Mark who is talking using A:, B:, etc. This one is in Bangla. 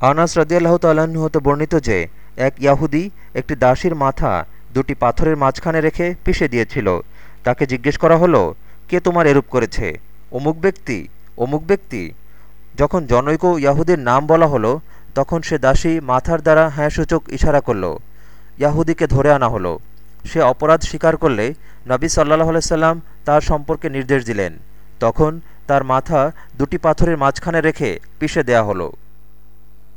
A: আনাস রাজিয়াল্লাহ তাল্লাহ্ন হতে বর্ণিত যে, এক ইয়াহুদি একটি দাসীর মাথা দুটি পাথরের মাঝখানে রেখে পিষে দিয়েছিল। তাকে জিজ্ঞেস করা হলো, কে তোমার এরূপ করেছে? অমুক ব্যক্তি অমুক ব্যক্তি? যখন জনৈক ইয়াহুদির নাম বলা হলো, তখন সে দাসী মাথার দ্বারা হ্যাঁ সূচক ইশারা করল। ইয়াহুদিকে ধরে আনা হলো। সে অপরাধ স্বীকার করলে নবী সাল্লাহ আলাইসাল্লাম তার সম্পর্কে নির্দেশ দিলেন। তখন তার মাথা দুটি পাথরের মাঝখানে রেখে পিষে দেয়া হলো।